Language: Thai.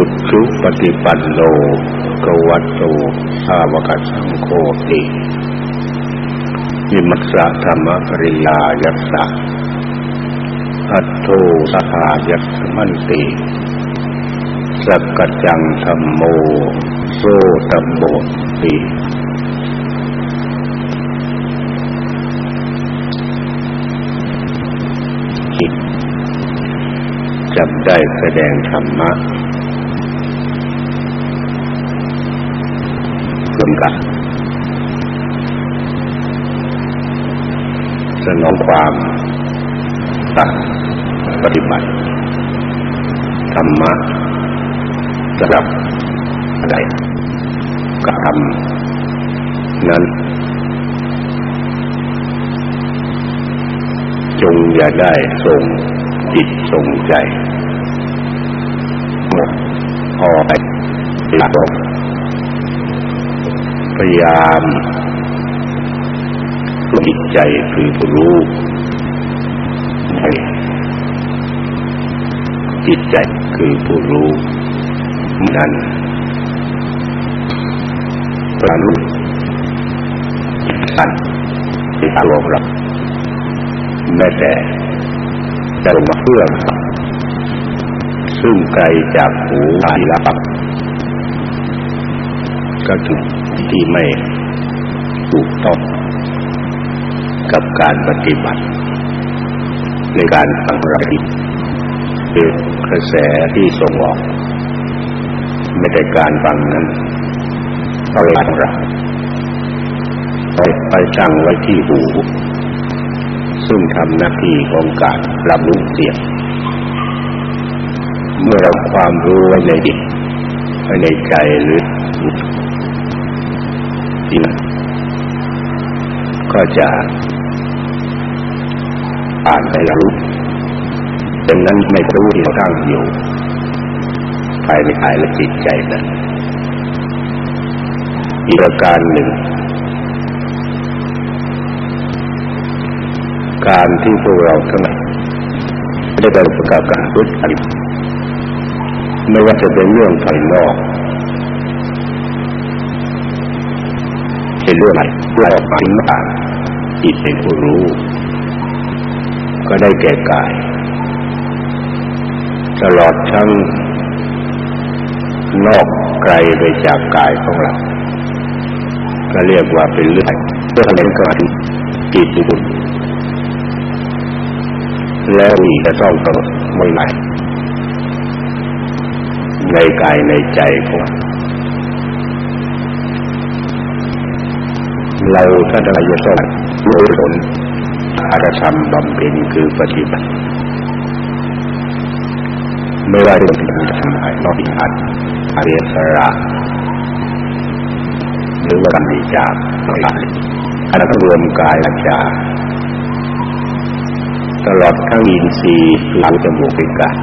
ปุถุปฏิปันโนกวัตโตสาวกสังโฆติวิมัสสะธรรมปริยายัสสะอัตโตสหายัสมันติสักกจังธรรมโมโซตัมโมติจิตจับได้แสดงธรรมะ ร่วมกันสนองความตัดปฏิบัติธรรมะสำหรับอะไรกระทำนั้น จงอย่าได้ทรงจิตทรงใจหมดพอไปหลัก พยายามจิตใจคือผู้รู้จิตใจคือผู้รู้นั้นพระรู้สันที่อารมณ์เราแม้แต่จะลงมาเพื่อซึ่งไกลจากหูที่รับก็คือ ที่ไม่ถูกต้องกับการปฏิบัติ ในการฟังระดิคือกระแสที่ส่งออกไม่ได้การฟังนั้นเอาหลังเราไปตั้งไว้ที่หูซึ่งทำหน้าที่ของการรับรู้เสียง เมื่อเราความรู้ไว้ในจิตไว้ในใจหรือจิต ก็จะอ่านไปแล้วรู้ดังนั้นไม่รู้ที่ตั้งอยู่ภายในกายและจิตใจนั้นอีกประการหนึ่ง การที่พวกเราทั้งหลายได้ไปประกอบการพุทธอันไม่ว่าจะเป็นเรื่องภายนอกเป็นเรื่องอะไรเรื่องออกมาถึงต่าง จิตเป็นผู้รู้ ก็ได้แก่กาย ตลอดทั้งนอกไกลไปจากกายของเราก็เรียกว่าเป็นเรื่องเรื่อเล่นกันจิตบุญแล้วอีกจะต้องกำหนดไว้ไหนในกายในใจของ เราถ้าเรจะต้องรู้ผลอาจจะทำบำเพ็ญคือปฏิบัติไม่ว่าจะเป็นทำอะไรนอกจากอรียสระหรือว่าการดีจากอะไรอันนั้นรวมกายและใจตลอดทั้งอินทรีย์หูจมูกเป็นกาย